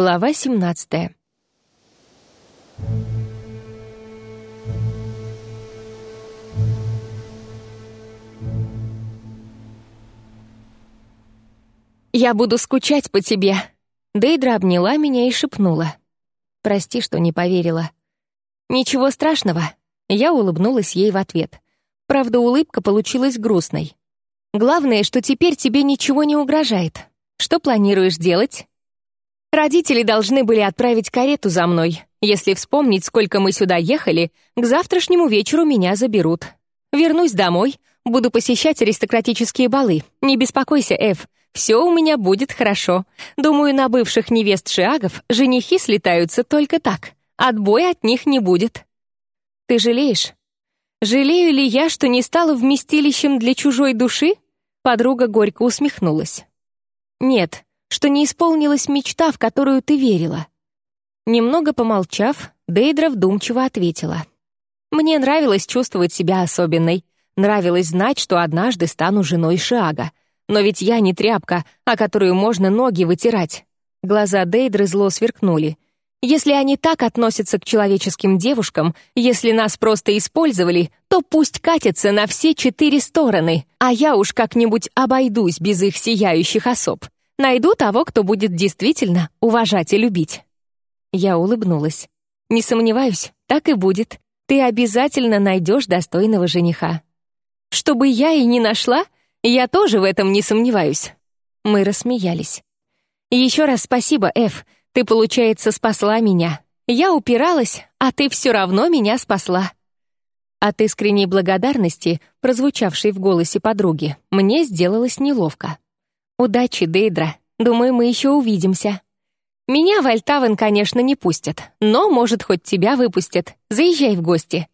Глава 17. «Я буду скучать по тебе», — Дейдра обняла меня и шепнула. «Прости, что не поверила». «Ничего страшного», — я улыбнулась ей в ответ. Правда, улыбка получилась грустной. «Главное, что теперь тебе ничего не угрожает. Что планируешь делать?» Родители должны были отправить карету за мной. Если вспомнить, сколько мы сюда ехали, к завтрашнему вечеру меня заберут. Вернусь домой, буду посещать аристократические балы. Не беспокойся, Эв, все у меня будет хорошо. Думаю, на бывших невест Шиагов женихи слетаются только так. Отбоя от них не будет. Ты жалеешь? Жалею ли я, что не стала вместилищем для чужой души? Подруга горько усмехнулась. Нет, что не исполнилась мечта, в которую ты верила. Немного помолчав, Дейдра вдумчиво ответила. «Мне нравилось чувствовать себя особенной. Нравилось знать, что однажды стану женой Шиага. Но ведь я не тряпка, о которую можно ноги вытирать». Глаза Дейдры зло сверкнули. «Если они так относятся к человеческим девушкам, если нас просто использовали, то пусть катятся на все четыре стороны, а я уж как-нибудь обойдусь без их сияющих особ. Найду того, кто будет действительно уважать и любить». Я улыбнулась. «Не сомневаюсь, так и будет. Ты обязательно найдешь достойного жениха». «Чтобы я и не нашла? Я тоже в этом не сомневаюсь». Мы рассмеялись. «Еще раз спасибо, Эф. Ты, получается, спасла меня. Я упиралась, а ты все равно меня спасла». От искренней благодарности, прозвучавшей в голосе подруги, мне сделалось неловко. «Удачи, Дейдра. Думаю, мы еще увидимся». «Меня в Альтавен, конечно, не пустят, но, может, хоть тебя выпустят. Заезжай в гости».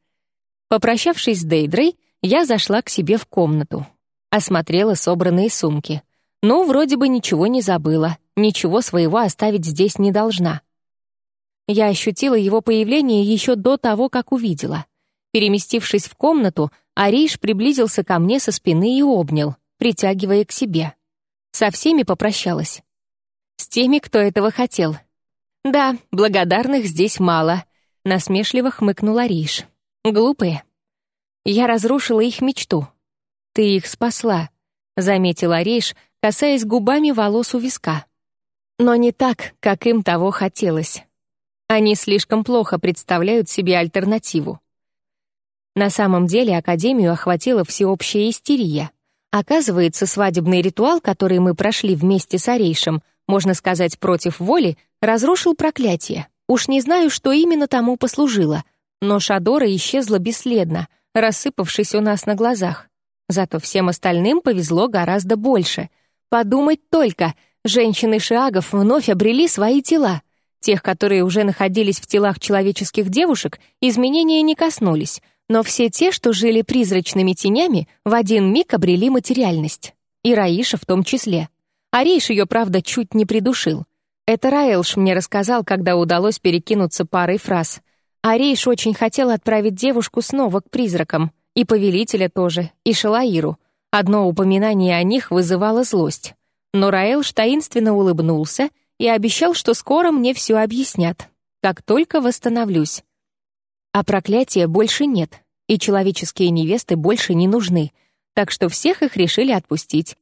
Попрощавшись с Дейдрой, я зашла к себе в комнату. Осмотрела собранные сумки. Ну, вроде бы ничего не забыла, ничего своего оставить здесь не должна. Я ощутила его появление еще до того, как увидела. Переместившись в комнату, Ариш приблизился ко мне со спины и обнял, притягивая к себе. Со всеми попрощалась. С теми, кто этого хотел. Да, благодарных здесь мало. Насмешливо хмыкнула Риш. Глупые. Я разрушила их мечту. Ты их спасла, заметила Риш, касаясь губами волос у виска. Но не так, как им того хотелось. Они слишком плохо представляют себе альтернативу. На самом деле Академию охватила всеобщая истерия. Оказывается, свадебный ритуал, который мы прошли вместе с Арейшем, можно сказать, против воли, разрушил проклятие. Уж не знаю, что именно тому послужило, но Шадора исчезла бесследно, рассыпавшись у нас на глазах. Зато всем остальным повезло гораздо больше. Подумать только, женщины Шиагов вновь обрели свои тела. Тех, которые уже находились в телах человеческих девушек, изменения не коснулись — но все те, что жили призрачными тенями, в один миг обрели материальность. И Раиша в том числе. Арейш ее, правда, чуть не придушил. Это Раэлш мне рассказал, когда удалось перекинуться парой фраз. Арейш очень хотел отправить девушку снова к призракам. И повелителя тоже, и Шалаиру. Одно упоминание о них вызывало злость. Но Раэлш таинственно улыбнулся и обещал, что скоро мне все объяснят, как только восстановлюсь. А проклятия больше нет, и человеческие невесты больше не нужны, так что всех их решили отпустить.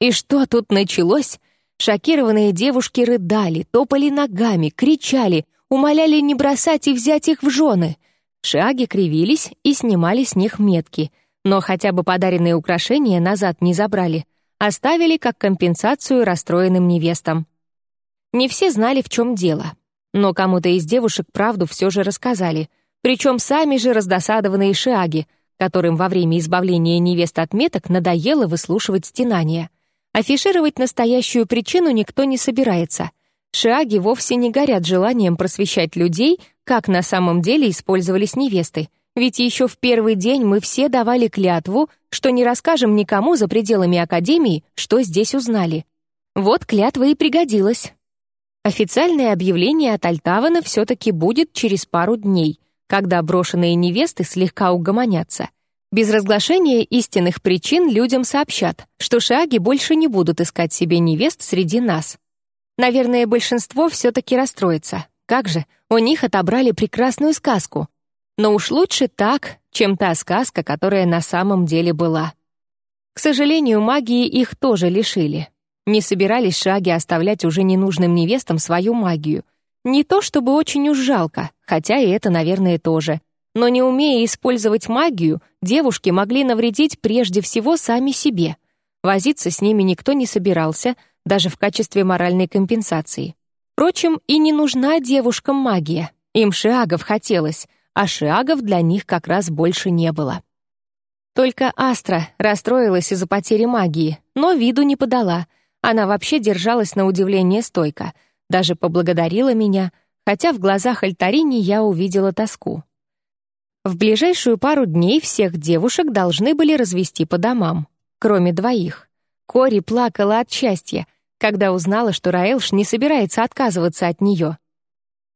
И что тут началось? Шокированные девушки рыдали, топали ногами, кричали, умоляли не бросать и взять их в жены. Шаги кривились и снимали с них метки, но хотя бы подаренные украшения назад не забрали, оставили как компенсацию расстроенным невестам. Не все знали, в чем дело, но кому-то из девушек правду все же рассказали — причем сами же раздосадованные шиаги, которым во время избавления невест от меток надоело выслушивать стенания. Афишировать настоящую причину никто не собирается. Шиаги вовсе не горят желанием просвещать людей, как на самом деле использовались невесты. Ведь еще в первый день мы все давали клятву, что не расскажем никому за пределами Академии, что здесь узнали. Вот клятва и пригодилась. Официальное объявление от Альтавана все-таки будет через пару дней — когда брошенные невесты слегка угомонятся. Без разглашения истинных причин людям сообщат, что шаги больше не будут искать себе невест среди нас. Наверное, большинство все-таки расстроится. Как же, у них отобрали прекрасную сказку. Но уж лучше так, чем та сказка, которая на самом деле была. К сожалению, магии их тоже лишили. Не собирались шаги оставлять уже ненужным невестам свою магию. Не то чтобы очень уж жалко, хотя и это, наверное, тоже. Но не умея использовать магию, девушки могли навредить прежде всего сами себе. Возиться с ними никто не собирался, даже в качестве моральной компенсации. Впрочем, и не нужна девушкам магия. Им шиагов хотелось, а шиагов для них как раз больше не было. Только Астра расстроилась из-за потери магии, но виду не подала. Она вообще держалась на удивление стойко, даже поблагодарила меня, хотя в глазах Альтарини я увидела тоску. В ближайшую пару дней всех девушек должны были развести по домам, кроме двоих. Кори плакала от счастья, когда узнала, что Раэлш не собирается отказываться от нее.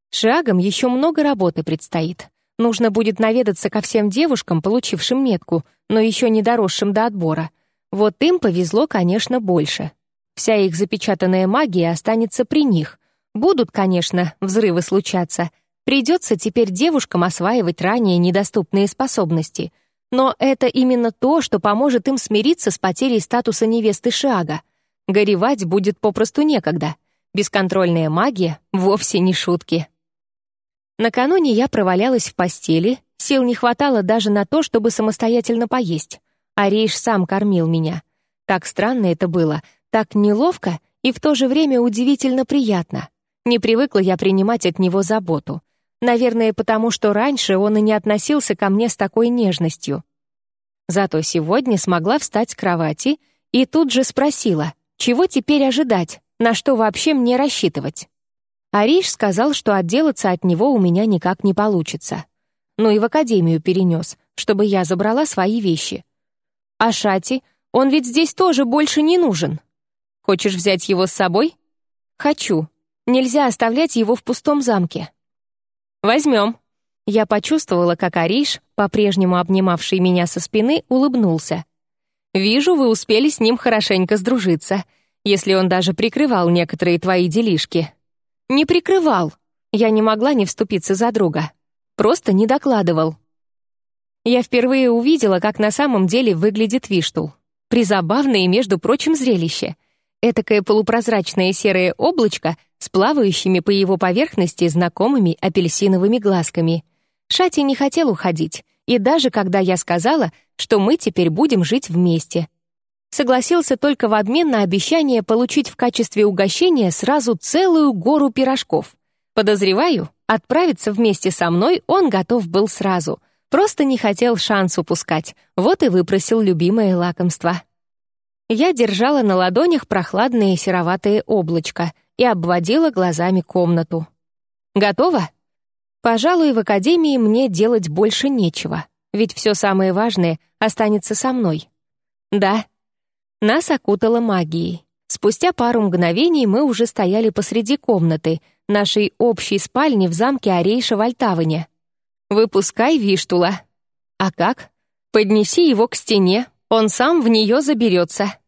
Шагом еще много работы предстоит. Нужно будет наведаться ко всем девушкам, получившим метку, но еще не доросшим до отбора. Вот им повезло, конечно, больше. Вся их запечатанная магия останется при них. Будут, конечно, взрывы случаться. Придется теперь девушкам осваивать ранее недоступные способности. Но это именно то, что поможет им смириться с потерей статуса невесты Шиага. Горевать будет попросту некогда. Бесконтрольная магия — вовсе не шутки. Накануне я провалялась в постели, сил не хватало даже на то, чтобы самостоятельно поесть. А сам кормил меня. Так странно это было, так неловко и в то же время удивительно приятно. Не привыкла я принимать от него заботу. Наверное, потому что раньше он и не относился ко мне с такой нежностью. Зато сегодня смогла встать с кровати и тут же спросила, чего теперь ожидать, на что вообще мне рассчитывать. Ариш сказал, что отделаться от него у меня никак не получится. Ну и в академию перенес, чтобы я забрала свои вещи. А Шати, он ведь здесь тоже больше не нужен. Хочешь взять его с собой? Хочу. Нельзя оставлять его в пустом замке. Возьмем. Я почувствовала, как Ариш, по-прежнему обнимавший меня со спины, улыбнулся. «Вижу, вы успели с ним хорошенько сдружиться, если он даже прикрывал некоторые твои делишки». Не прикрывал. Я не могла не вступиться за друга. Просто не докладывал. Я впервые увидела, как на самом деле выглядит Виштул. Призабавное и, между прочим, зрелище. Этакое полупрозрачное серое облачко с плавающими по его поверхности знакомыми апельсиновыми глазками. Шати не хотел уходить, и даже когда я сказала, что мы теперь будем жить вместе — согласился только в обмен на обещание получить в качестве угощения сразу целую гору пирожков. Подозреваю, отправиться вместе со мной он готов был сразу. Просто не хотел шанс упускать, вот и выпросил любимое лакомство. Я держала на ладонях прохладное сероватое облачко и обводила глазами комнату. «Готово?» Пожалуй, в академии мне делать больше нечего, ведь все самое важное останется со мной. Да, нас окутало магией. Спустя пару мгновений мы уже стояли посреди комнаты, нашей общей спальни в замке Арейша в Альтаване. «Выпускай Виштула». «А как?» «Поднеси его к стене, он сам в нее заберется».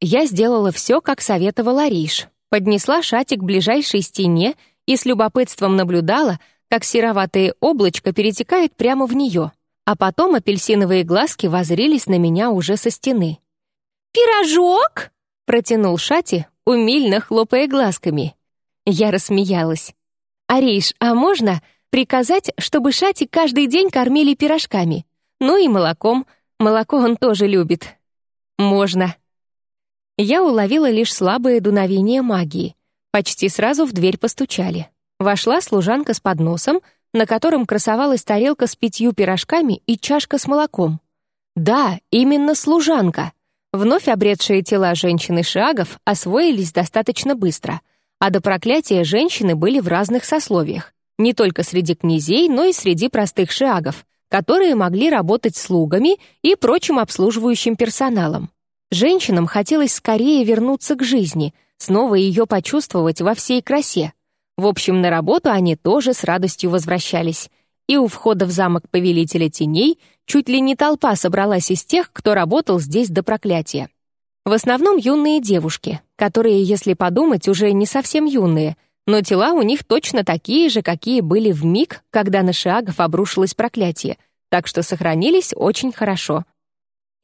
Я сделала все, как советовал Ариш. Поднесла шатик к ближайшей стене и с любопытством наблюдала, как сероватое облачко перетекает прямо в нее, а потом апельсиновые глазки возрились на меня уже со стены. «Пирожок?» — протянул Шати, умильно хлопая глазками. Я рассмеялась. «Ариш, а можно приказать, чтобы Шати каждый день кормили пирожками? Ну и молоком. Молоко он тоже любит». «Можно». Я уловила лишь слабое дуновение магии. Почти сразу в дверь постучали. Вошла служанка с подносом, на котором красовалась тарелка с пятью пирожками и чашка с молоком. Да, именно служанка. Вновь обретшие тела женщины Шиагов освоились достаточно быстро, а до проклятия женщины были в разных сословиях, не только среди князей, но и среди простых шиагов, которые могли работать слугами и прочим обслуживающим персоналом. Женщинам хотелось скорее вернуться к жизни, снова ее почувствовать во всей красе. В общем, на работу они тоже с радостью возвращались, и у входа в замок Повелителя Теней чуть ли не толпа собралась из тех, кто работал здесь до проклятия. В основном юные девушки, которые, если подумать, уже не совсем юные, но тела у них точно такие же, какие были в миг, когда на Шиагов обрушилось проклятие, так что сохранились очень хорошо.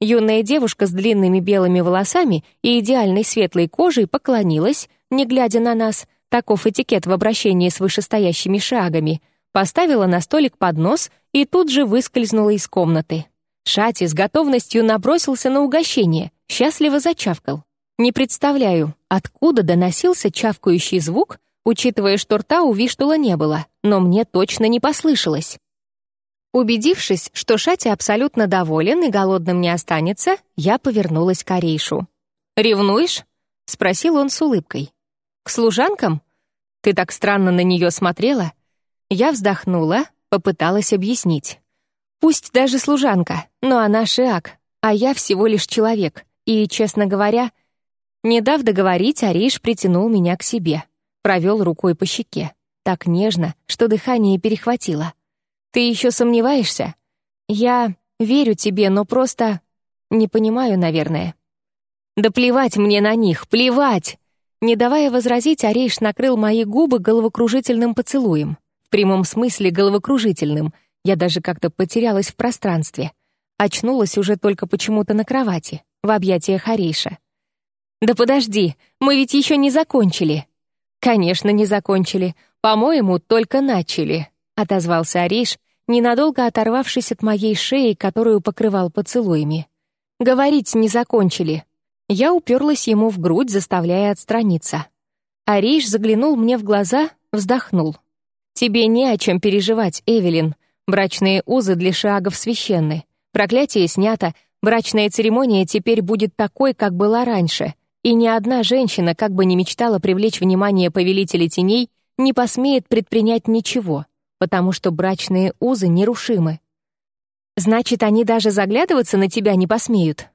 Юная девушка с длинными белыми волосами и идеальной светлой кожей поклонилась, не глядя на нас, таков этикет в обращении с вышестоящими шагами, поставила на столик поднос и тут же выскользнула из комнаты. Шати с готовностью набросился на угощение, счастливо зачавкал. Не представляю, откуда доносился чавкающий звук, учитывая, что рта у Виштула не было, но мне точно не послышалось. Убедившись, что Шати абсолютно доволен и голодным не останется, я повернулась к Арейшу. «Ревнуешь?» — спросил он с улыбкой. «К служанкам? Ты так странно на нее смотрела?» Я вздохнула, попыталась объяснить. «Пусть даже служанка, но она шиак, а я всего лишь человек, и, честно говоря...» Не дав договорить, Ариш притянул меня к себе, провел рукой по щеке, так нежно, что дыхание перехватило. Ты еще сомневаешься? Я верю тебе, но просто... Не понимаю, наверное. Да плевать мне на них, плевать! Не давая возразить, Арейш накрыл мои губы головокружительным поцелуем. В прямом смысле головокружительным. Я даже как-то потерялась в пространстве. Очнулась уже только почему-то на кровати, в объятиях Арейша. «Да подожди, мы ведь еще не закончили». «Конечно, не закончили. По-моему, только начали», — отозвался Арейш, ненадолго оторвавшись от моей шеи, которую покрывал поцелуями. Говорить не закончили. Я уперлась ему в грудь, заставляя отстраниться. Ариш заглянул мне в глаза, вздохнул. «Тебе не о чем переживать, Эвелин. Брачные узы для шагов священны. Проклятие снято, брачная церемония теперь будет такой, как была раньше, и ни одна женщина, как бы ни мечтала привлечь внимание повелителя теней, не посмеет предпринять ничего потому что брачные узы нерушимы. Значит, они даже заглядываться на тебя не посмеют?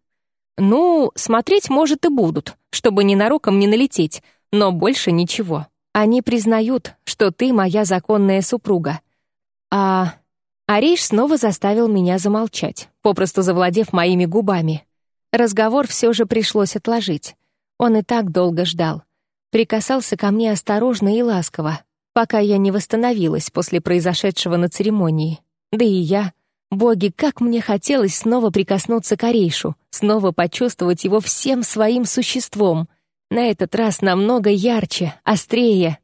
Ну, смотреть, может, и будут, чтобы ненароком не налететь, но больше ничего. Они признают, что ты моя законная супруга. А... Ариш снова заставил меня замолчать, попросту завладев моими губами. Разговор все же пришлось отложить. Он и так долго ждал. Прикасался ко мне осторожно и ласково, пока я не восстановилась после произошедшего на церемонии. Да и я. Боги, как мне хотелось снова прикоснуться к Орейшу, снова почувствовать его всем своим существом. На этот раз намного ярче, острее.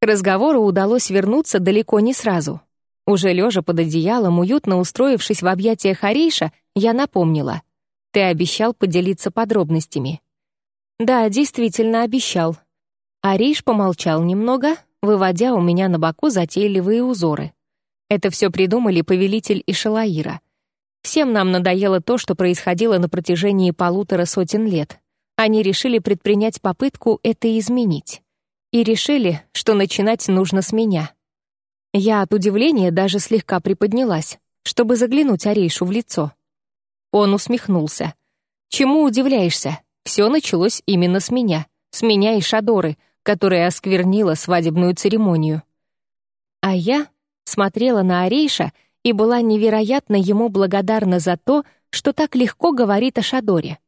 К разговору удалось вернуться далеко не сразу. Уже лежа под одеялом, уютно устроившись в объятиях Орейша, я напомнила. «Ты обещал поделиться подробностями». «Да, действительно обещал». Ариш помолчал немного, выводя у меня на боку затейливые узоры. Это все придумали повелитель и Шалаира. Всем нам надоело то, что происходило на протяжении полутора сотен лет. Они решили предпринять попытку это изменить. И решили, что начинать нужно с меня. Я от удивления даже слегка приподнялась, чтобы заглянуть Арейшу в лицо. Он усмехнулся. «Чему удивляешься? Все началось именно с меня. С меня и Шадоры — которая осквернила свадебную церемонию. А я смотрела на Арейша и была невероятно ему благодарна за то, что так легко говорит о Шадоре.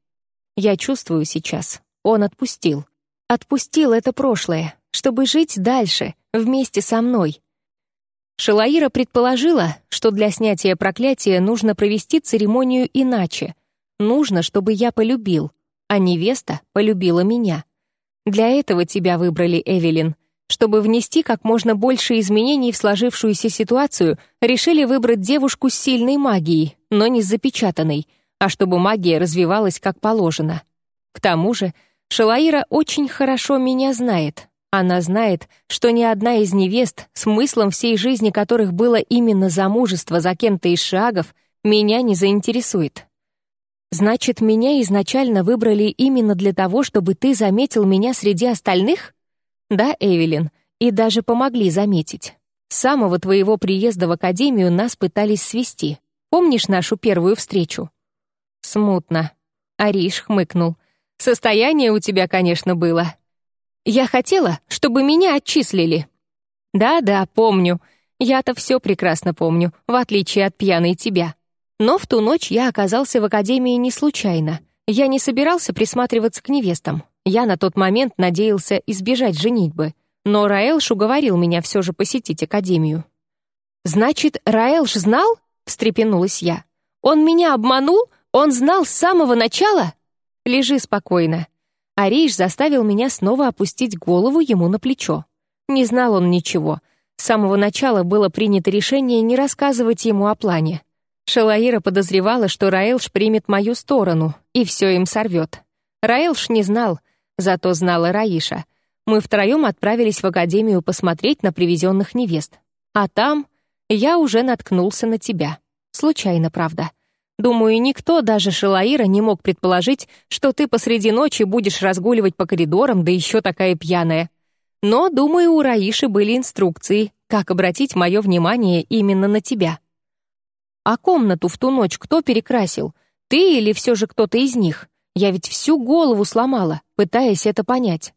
Я чувствую сейчас, он отпустил. Отпустил это прошлое, чтобы жить дальше, вместе со мной. Шалаира предположила, что для снятия проклятия нужно провести церемонию иначе. Нужно, чтобы я полюбил, а невеста полюбила меня. Для этого тебя выбрали, Эвелин. Чтобы внести как можно больше изменений в сложившуюся ситуацию, решили выбрать девушку с сильной магией, но не запечатанной, а чтобы магия развивалась как положено. К тому же, Шалаира очень хорошо меня знает. Она знает, что ни одна из невест, смыслом всей жизни которых было именно замужество за кем-то из шагов, меня не заинтересует. Значит, меня изначально выбрали именно для того, чтобы ты заметил меня среди остальных? Да, Эвелин, и даже помогли заметить. С самого твоего приезда в академию нас пытались свести. Помнишь нашу первую встречу? Смутно. Ариш хмыкнул. Состояние у тебя, конечно, было. Я хотела, чтобы меня отчислили. Да-да, помню. Я-то все прекрасно помню, в отличие от пьяной тебя. Но в ту ночь я оказался в академии не случайно. я не собирался присматриваться к невестам. Я на тот момент надеялся избежать женитьбы, но Раэлш уговорил меня все же посетить академию. «Значит, Раэлш знал?» — встрепенулась я. «Он меня обманул? Он знал с самого начала?» «Лежи спокойно». Ариш заставил меня снова опустить голову ему на плечо. Не знал он ничего. С самого начала было принято решение не рассказывать ему о плане. Шалаира подозревала, что Раэлш примет мою сторону, и все им сорвет. Раэлш не знал, зато знала Раиша. Мы втроем отправились в академию посмотреть на привезенных невест. А там я уже наткнулся на тебя. Случайно, правда. Думаю, никто, даже Шалаира, не мог предположить, что ты посреди ночи будешь разгуливать по коридорам, да еще такая пьяная. Но, думаю, у Раиши были инструкции, как обратить мое внимание именно на тебя. А комнату в ту ночь кто перекрасил? Ты или все же кто-то из них? Я ведь всю голову сломала, пытаясь это понять.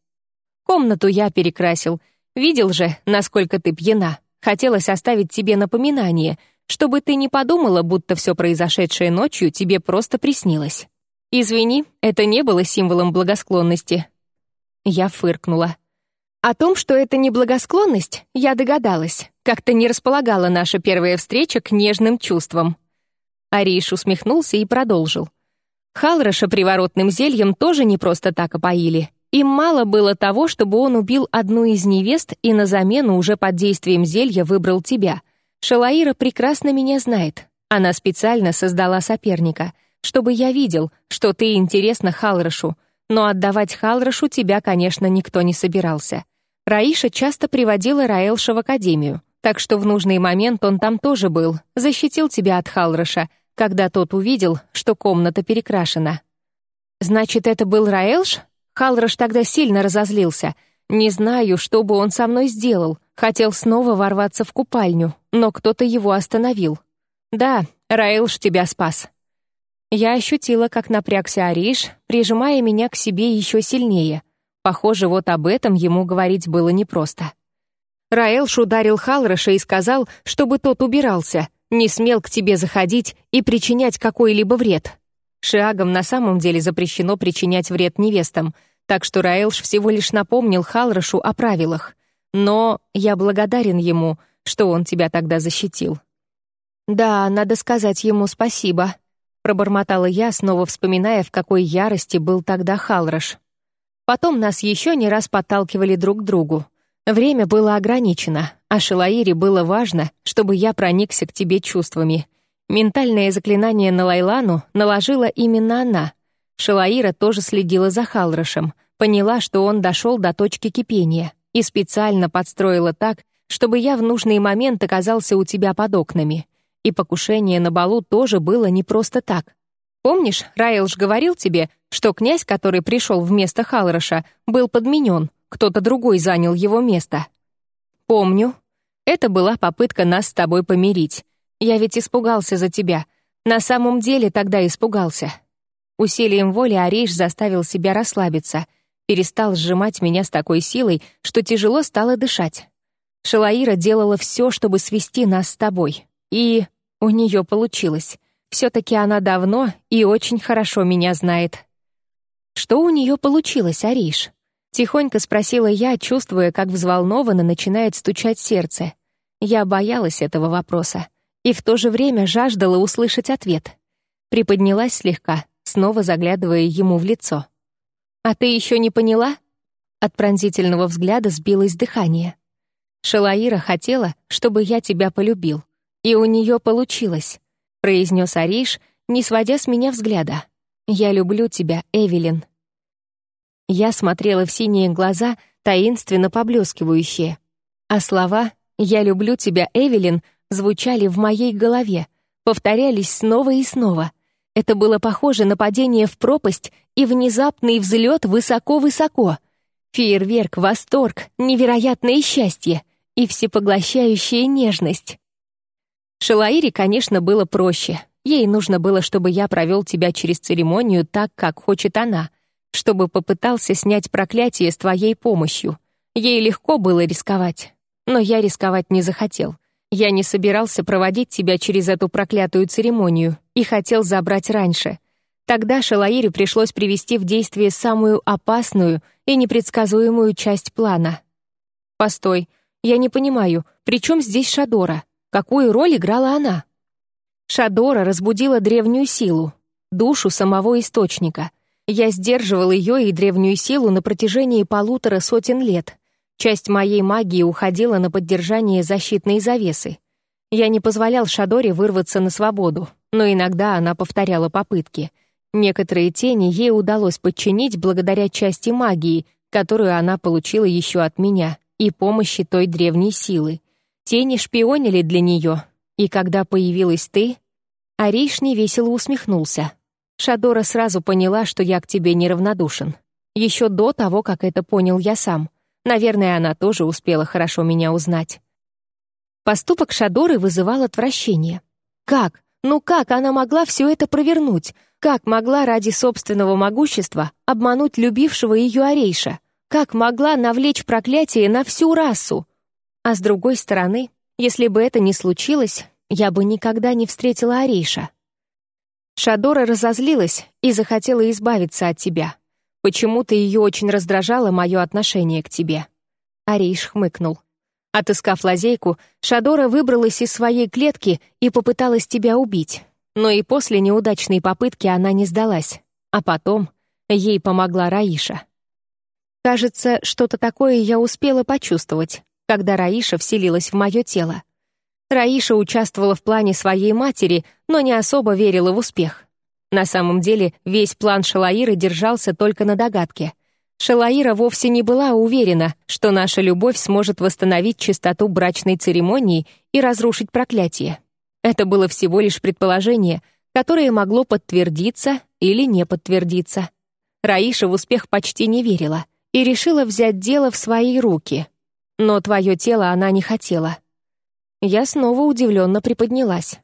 Комнату я перекрасил. Видел же, насколько ты пьяна. Хотелось оставить тебе напоминание, чтобы ты не подумала, будто все произошедшее ночью тебе просто приснилось. Извини, это не было символом благосклонности. Я фыркнула. О том, что это не благосклонность, я догадалась. Как-то не располагала наша первая встреча к нежным чувствам. Ариш усмехнулся и продолжил. Халраша приворотным зельем тоже не просто так опоили. Им мало было того, чтобы он убил одну из невест и на замену уже под действием зелья выбрал тебя. Шалаира прекрасно меня знает. Она специально создала соперника, чтобы я видел, что ты интересна Халрашу, но отдавать Халрашу тебя, конечно, никто не собирался. Раиша часто приводила Раэлша в академию, так что в нужный момент он там тоже был, защитил тебя от Халраша, когда тот увидел, что комната перекрашена. Значит, это был Раэлш? Халраш тогда сильно разозлился. Не знаю, что бы он со мной сделал. Хотел снова ворваться в купальню, но кто-то его остановил. Да, Раэлш тебя спас. Я ощутила, как напрягся Ариш, прижимая меня к себе еще сильнее. Похоже, вот об этом ему говорить было непросто. Раэлш ударил Халраша и сказал, чтобы тот убирался, не смел к тебе заходить и причинять какой-либо вред. Шиагам на самом деле запрещено причинять вред невестам, так что Раэлш всего лишь напомнил Халрашу о правилах. Но я благодарен ему, что он тебя тогда защитил. «Да, надо сказать ему спасибо», пробормотала я, снова вспоминая, в какой ярости был тогда Халраш. Потом нас еще не раз подталкивали друг к другу. Время было ограничено, а Шилаире было важно, чтобы я проникся к тебе чувствами. Ментальное заклинание на Лайлану наложила именно она. Шилаира тоже следила за Халрашем, поняла, что он дошел до точки кипения и специально подстроила так, чтобы я в нужный момент оказался у тебя под окнами — и покушение на балу тоже было не просто так. Помнишь, Раилш говорил тебе, что князь, который пришел вместо Халроша, был подменен, кто-то другой занял его место? Помню. Это была попытка нас с тобой помирить. Я ведь испугался за тебя. На самом деле тогда испугался. Усилием воли Ариш заставил себя расслабиться, перестал сжимать меня с такой силой, что тяжело стало дышать. Шалаира делала все, чтобы свести нас с тобой. И у нее получилось. Все-таки она давно и очень хорошо меня знает. Что у нее получилось, Ариш? Тихонько спросила я, чувствуя, как взволнованно начинает стучать сердце. Я боялась этого вопроса и в то же время жаждала услышать ответ. Приподнялась слегка, снова заглядывая ему в лицо. «А ты еще не поняла?» От пронзительного взгляда сбилось дыхание. Шалаира хотела, чтобы я тебя полюбил. «И у нее получилось», — произнес Ариш, не сводя с меня взгляда. «Я люблю тебя, Эвелин». Я смотрела в синие глаза, таинственно поблескивающие. А слова «Я люблю тебя, Эвелин» звучали в моей голове, повторялись снова и снова. Это было похоже на падение в пропасть и внезапный взлет высоко-высоко. Фейерверк, восторг, невероятное счастье и всепоглощающая нежность. Шелаире, конечно, было проще. Ей нужно было, чтобы я провел тебя через церемонию так, как хочет она, чтобы попытался снять проклятие с твоей помощью. Ей легко было рисковать. Но я рисковать не захотел. Я не собирался проводить тебя через эту проклятую церемонию и хотел забрать раньше. Тогда Шалаире пришлось привести в действие самую опасную и непредсказуемую часть плана. Постой, я не понимаю, при чем здесь Шадора? Какую роль играла она? Шадора разбудила древнюю силу, душу самого источника. Я сдерживал ее и древнюю силу на протяжении полутора сотен лет. Часть моей магии уходила на поддержание защитной завесы. Я не позволял Шадоре вырваться на свободу, но иногда она повторяла попытки. Некоторые тени ей удалось подчинить благодаря части магии, которую она получила еще от меня, и помощи той древней силы. Тени шпионили для нее, и когда появилась ты, Ариш невесело усмехнулся. Шадора сразу поняла, что я к тебе неравнодушен. Еще до того, как это понял я сам. Наверное, она тоже успела хорошо меня узнать. Поступок Шадоры вызывал отвращение. Как? Ну как она могла все это провернуть? Как могла ради собственного могущества обмануть любившего ее Арейша? Как могла навлечь проклятие на всю расу? А с другой стороны, если бы это не случилось, я бы никогда не встретила Арейша. Шадора разозлилась и захотела избавиться от тебя. Почему-то ее очень раздражало мое отношение к тебе. Арейш хмыкнул. Отыскав лазейку, Шадора выбралась из своей клетки и попыталась тебя убить. Но и после неудачной попытки она не сдалась. А потом ей помогла Раиша. Кажется, что-то такое я успела почувствовать, когда Раиша вселилась в мое тело. Раиша участвовала в плане своей матери, но не особо верила в успех. На самом деле, весь план Шалаиры держался только на догадке. Шалаира вовсе не была уверена, что наша любовь сможет восстановить чистоту брачной церемонии и разрушить проклятие. Это было всего лишь предположение, которое могло подтвердиться или не подтвердиться. Раиша в успех почти не верила и решила взять дело в свои руки. Но твое тело она не хотела — я снова удивленно приподнялась.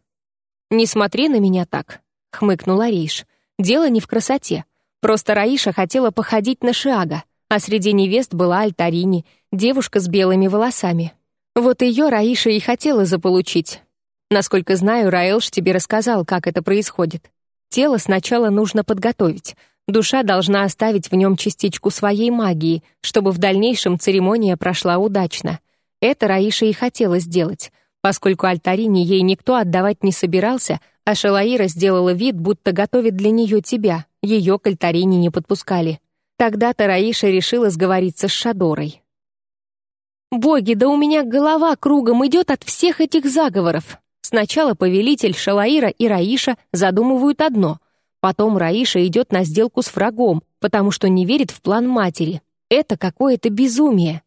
«Не смотри на меня так», — хмыкнула Рейш. «Дело не в красоте. Просто Раиша хотела походить на Шиага, а среди невест была Альтарини, девушка с белыми волосами. Вот ее Раиша и хотела заполучить. Насколько знаю, Раэлш тебе рассказал, как это происходит. Тело сначала нужно подготовить. Душа должна оставить в нем частичку своей магии, чтобы в дальнейшем церемония прошла удачно. Это Раиша и хотела сделать — Поскольку Альтарини ей никто отдавать не собирался, а Шалаира сделала вид, будто готовит для нее тебя, ее к Альтарини не подпускали. Тогда-то Раиша решила сговориться с Шадорой. «Боги, да у меня голова кругом идет от всех этих заговоров!» Сначала повелитель Шалаира и Раиша задумывают одно, потом Раиша идет на сделку с врагом, потому что не верит в план матери. Это какое-то безумие.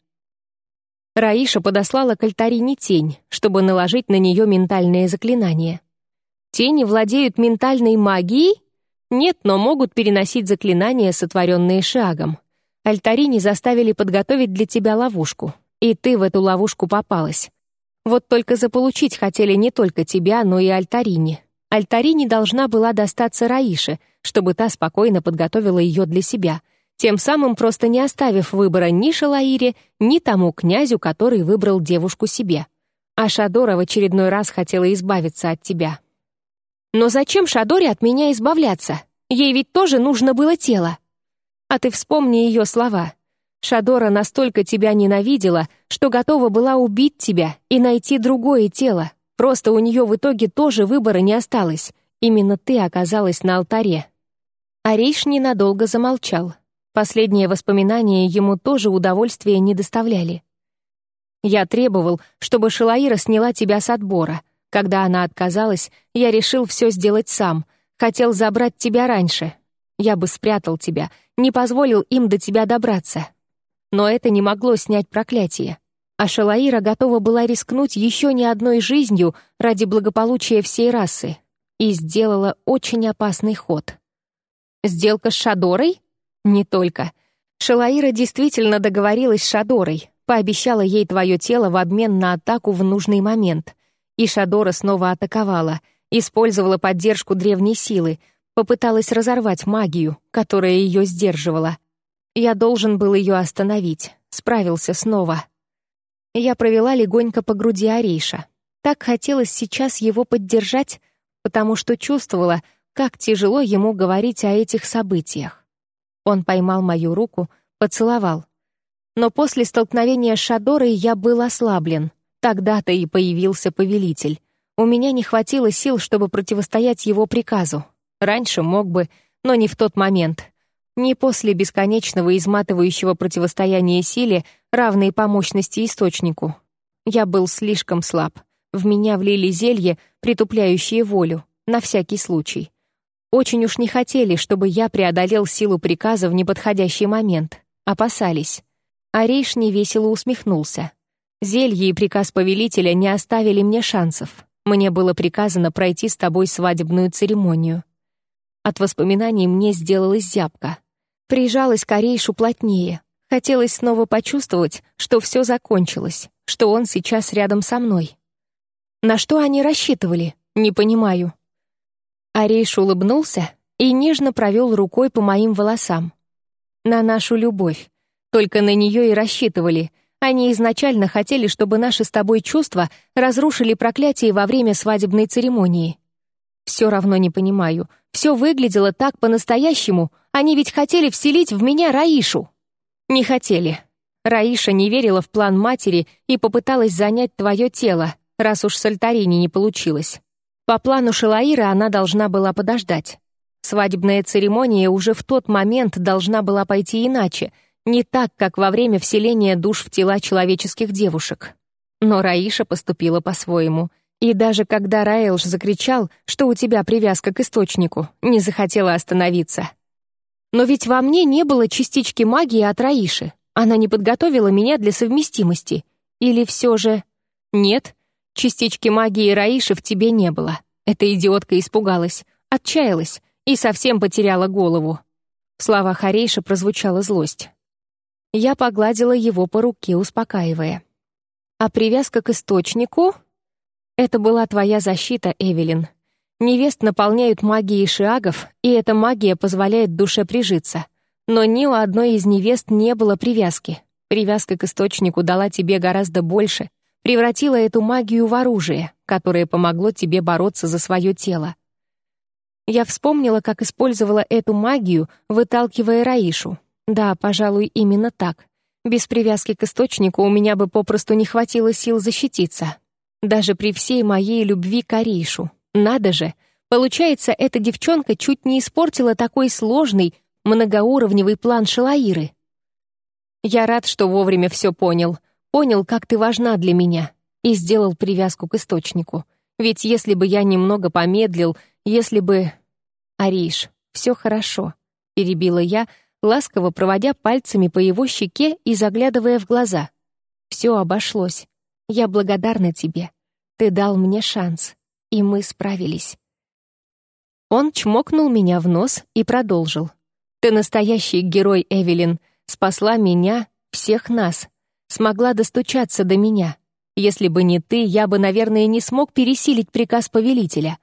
Раиша подослала к Альтарине тень, чтобы наложить на нее ментальное заклинание. Тени владеют ментальной магией? Нет, но могут переносить заклинания, сотворенные шагом. Альтарине заставили подготовить для тебя ловушку, и ты в эту ловушку попалась. Вот только заполучить хотели не только тебя, но и Альтарине. Альтарине должна была достаться Раише, чтобы та спокойно подготовила ее для себя — тем самым просто не оставив выбора ни Шалаире, ни тому князю, который выбрал девушку себе. А Шадора в очередной раз хотела избавиться от тебя. Но зачем Шадоре от меня избавляться? Ей ведь тоже нужно было тело. А ты вспомни ее слова. Шадора настолько тебя ненавидела, что готова была убить тебя и найти другое тело. Просто у нее в итоге тоже выбора не осталось. Именно ты оказалась на алтаре. Ариш ненадолго замолчал. Последние воспоминания ему тоже удовольствия не доставляли. «Я требовал, чтобы Шилаира сняла тебя с отбора. Когда она отказалась, я решил все сделать сам. Хотел забрать тебя раньше. Я бы спрятал тебя, не позволил им до тебя добраться. Но это не могло снять проклятие. А Шалаира готова была рискнуть еще не одной жизнью ради благополучия всей расы. И сделала очень опасный ход. «Сделка с Шадорой?» Не только. Шалаира действительно договорилась с Шадорой, пообещала ей твое тело в обмен на атаку в нужный момент. И Шадора снова атаковала, использовала поддержку древней силы, попыталась разорвать магию, которая ее сдерживала. Я должен был ее остановить, справился снова. Я провела легонько по груди Арейша. Так хотелось сейчас его поддержать, потому что чувствовала, Как тяжело ему говорить о этих событиях. Он поймал мою руку, поцеловал. Но после столкновения с Шадорой я был ослаблен. Тогда-то и появился повелитель. У меня не хватило сил, чтобы противостоять его приказу. Раньше мог бы, но не в тот момент. Не после бесконечного изматывающего противостояния силе, равной по мощности источнику. Я был слишком слаб. В меня влили зелье, притупляющие волю, на всякий случай. Очень уж не хотели, чтобы я преодолел силу приказа в неподходящий момент. Опасались. Арейш невесело усмехнулся. Зелье и приказ повелителя не оставили мне шансов. Мне было приказано пройти с тобой свадебную церемонию. От воспоминаний мне сделалась зябко. Прижалась к Арейшу плотнее. Хотелось снова почувствовать, что все закончилось, что он сейчас рядом со мной. На что они рассчитывали? Не понимаю. Арейш улыбнулся и нежно провел рукой по моим волосам. На нашу любовь. Только на нее и рассчитывали — они изначально хотели, чтобы наши с тобой чувства разрушили проклятие во время свадебной церемонии. Все равно не понимаю. Все выглядело так по-настоящему. Они ведь хотели вселить в меня Раишу. Не хотели. Раиша не верила в план матери и попыталась занять твое тело, раз уж с Альтарини не получилось. По плану Шелаира она должна была подождать. Свадебная церемония уже в тот момент должна была пойти иначе — не так, как во время вселения душ в тела человеческих девушек. Но Раиша поступила по-своему. И даже когда Раэлш закричал, что у тебя привязка к источнику, не захотела остановиться. Но ведь во мне не было частички магии от Раиши. Она не подготовила меня для совместимости. Или все же... Нет, частички магии Раиши в тебе не было. Эта идиотка испугалась, отчаялась и совсем потеряла голову. В словах Арейша прозвучала злость. Я погладила его по руке, успокаивая. А привязка к источнику? Это была твоя защита, Эвелин. Невест наполняют магией шиагов, и эта магия позволяет душе прижиться. Но ни у одной из невест не было привязки. Привязка к источнику дала тебе гораздо больше, превратила эту магию в оружие, которое помогло тебе бороться за свое тело. Я вспомнила, как использовала эту магию, выталкивая Раишу, да, пожалуй, именно так. Без привязки к источнику у меня бы попросту не хватило сил защититься. Даже при всей моей любви к Аришу. Надо же! Получается, эта девчонка чуть не испортила такой сложный, многоуровневый план Шалаиры. Я рад, что вовремя все понял. Понял, как ты важна для меня. И сделал привязку к источнику. Ведь если бы я немного помедлил, если бы... Ариш, все хорошо. Перебила я, ласково проводя пальцами по его щеке и заглядывая в глаза. «Все обошлось. Я благодарна тебе. Ты дал мне шанс, и мы справились». Он чмокнул меня в нос и продолжил. «Ты настоящий герой, Эвелин. Спасла меня, всех нас. Смогла достучаться до меня. Если бы не ты, я бы, наверное, не смог пересилить приказ повелителя.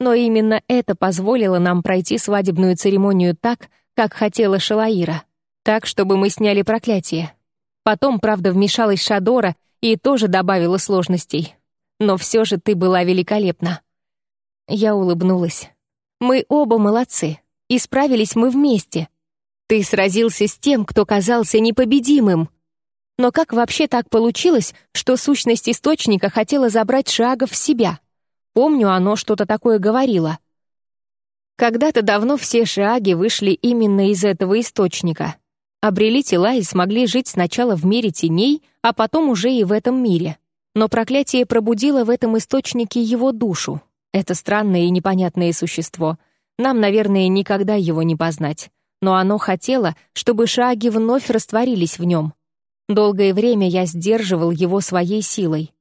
Но именно это позволило нам пройти свадебную церемонию так, как хотела Шалаира, так, чтобы мы сняли проклятие. Потом, правда, вмешалась Шадора и тоже добавила сложностей. Но все же ты была великолепна. Я улыбнулась. Мы оба молодцы. И справились мы вместе. Ты сразился с тем, кто казался непобедимым. Но как вообще так получилось, что сущность Источника хотела забрать Шагов в себя? Помню, оно что-то такое говорило — когда-то давно все шиаги вышли именно из этого источника. Обрели тела и смогли жить сначала в мире теней, а потом уже и в этом мире. Но проклятие пробудило в этом источнике его душу. Это странное и непонятное существо. Нам, наверное, никогда его не познать. Но оно хотело, чтобы шаги вновь растворились в нем. Долгое время я сдерживал его своей силой.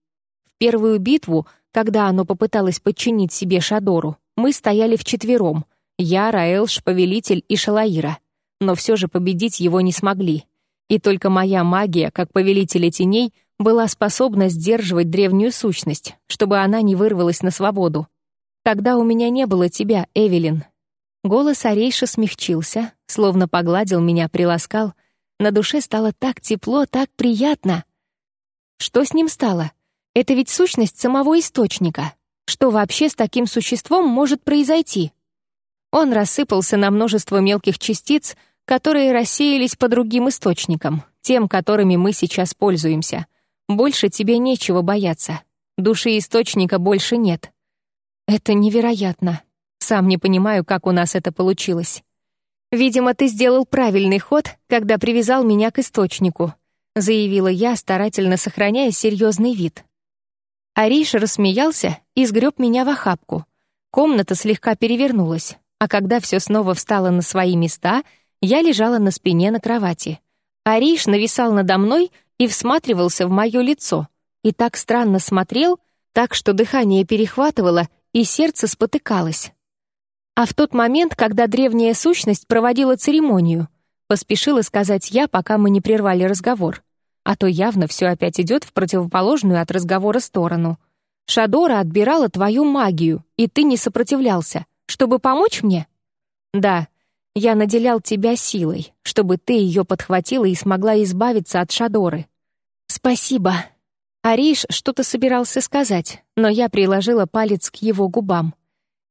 В первую битву, когда оно попыталось подчинить себе Шадору, мы стояли вчетвером. Я, Раэлш, Повелитель и Шалаира. Но все же победить его не смогли. И только моя магия, как Повелителя Теней, была способна сдерживать древнюю сущность, чтобы она не вырвалась на свободу. Тогда у меня не было тебя, Эвелин. Голос Арейша смягчился, словно погладил меня, приласкал. На душе стало так тепло, так приятно. Что с ним стало? Это ведь сущность самого источника. Что вообще с таким существом может произойти? Он рассыпался на множество мелких частиц, которые рассеялись по другим источникам, тем, которыми мы сейчас пользуемся. Больше тебе нечего бояться. Души источника больше нет. Это невероятно. Сам не понимаю, как у нас это получилось. Видимо, ты сделал правильный ход, когда привязал меня к источнику, заявила я, старательно сохраняя серьезный вид. Ариш рассмеялся и сгреб меня в охапку. Комната слегка перевернулась, а когда все снова встало на свои места, я лежала на спине на кровати. Ариш нависал надо мной и всматривался в мое лицо, и так странно смотрел, так что дыхание перехватывало и сердце спотыкалось. А в тот момент, когда древняя сущность проводила церемонию, поспешила сказать я, пока мы не прервали разговор. А то явно все опять идет в противоположную от разговора сторону. Шадора отбирала твою магию, и ты не сопротивлялся, чтобы помочь мне? Да, я наделял тебя силой, чтобы ты ее подхватила и смогла избавиться от Шадоры. Спасибо. Ариш что-то собирался сказать, но я приложила палец к его губам.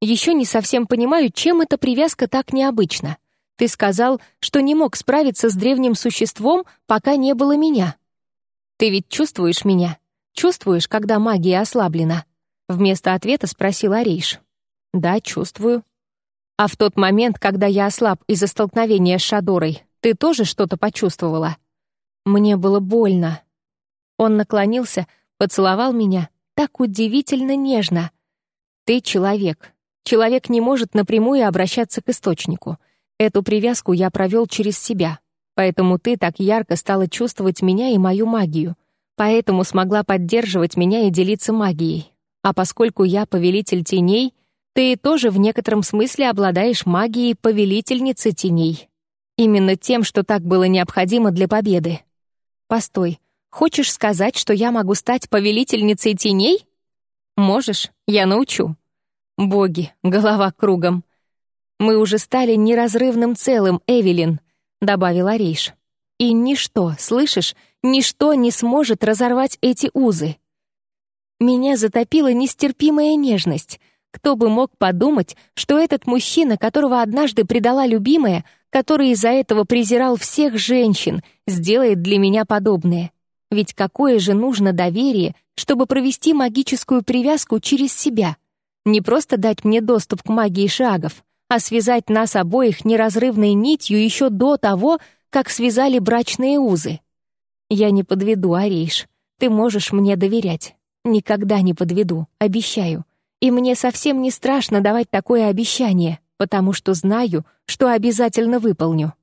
Еще не совсем понимаю, чем эта привязка так необычна. Ты сказал, что не мог справиться с древним существом, пока не было меня. Ты ведь чувствуешь меня? Чувствуешь, когда магия ослаблена? Вместо ответа спросил Арейш. Да, чувствую. А в тот момент, когда я ослаб из-за столкновения с Шадорой, ты тоже что-то почувствовала? Мне было больно. Он наклонился, поцеловал меня так удивительно нежно. Ты человек, Человек не может напрямую обращаться к источнику. Эту привязку я провел через себя. Поэтому ты так ярко стала чувствовать меня и мою магию. Поэтому смогла поддерживать меня и делиться магией. А поскольку я повелитель теней, ты тоже в некотором смысле обладаешь магией повелительницы теней. Именно тем, что так было необходимо для победы. Постой, хочешь сказать, что я могу стать повелительницей теней? Можешь, я научу. Боги, голова кругом. Мы уже стали неразрывным целым, Эвелин, добавила Рейш. И ничто, слышишь, ничто не сможет разорвать эти узы. Меня затопила нестерпимая нежность. Кто бы мог подумать, что этот мужчина, которого однажды предала любимая, который из-за этого презирал всех женщин, сделает для меня подобное. Ведь какое же нужно доверие, чтобы провести магическую привязку через себя — не просто дать мне доступ к магии шагов, а связать нас обоих неразрывной нитью еще до того, как связали брачные узы. Я не подведу, Арейш. Ты можешь мне доверять. Никогда не подведу, обещаю. И мне совсем не страшно давать такое обещание, потому что знаю, что обязательно выполню.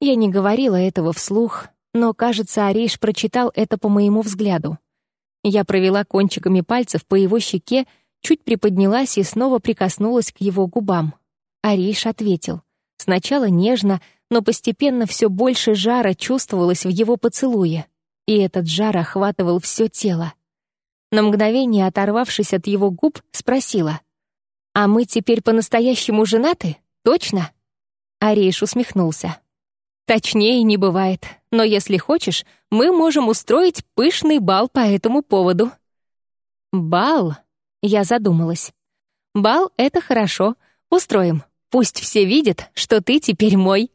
Я не говорила этого вслух, но, кажется, Арейш прочитал это по моему взгляду. Я провела кончиками пальцев по его щеке чуть приподнялась и снова прикоснулась к его губам. Ариш ответил. Сначала нежно, но постепенно все больше жара чувствовалось в его поцелуе, и этот жар охватывал все тело. На мгновение, оторвавшись от его губ, спросила. «А мы теперь по-настоящему женаты? Точно?» Ариш усмехнулся. «Точнее не бывает, но если хочешь, мы можем устроить пышный бал по этому поводу». «Бал?» Я задумалась. «Бал — это хорошо. Устроим. Пусть все видят, что ты теперь мой».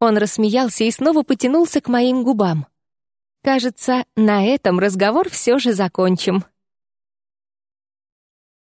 Он рассмеялся и снова потянулся к моим губам. «Кажется, на этом разговор все же закончим».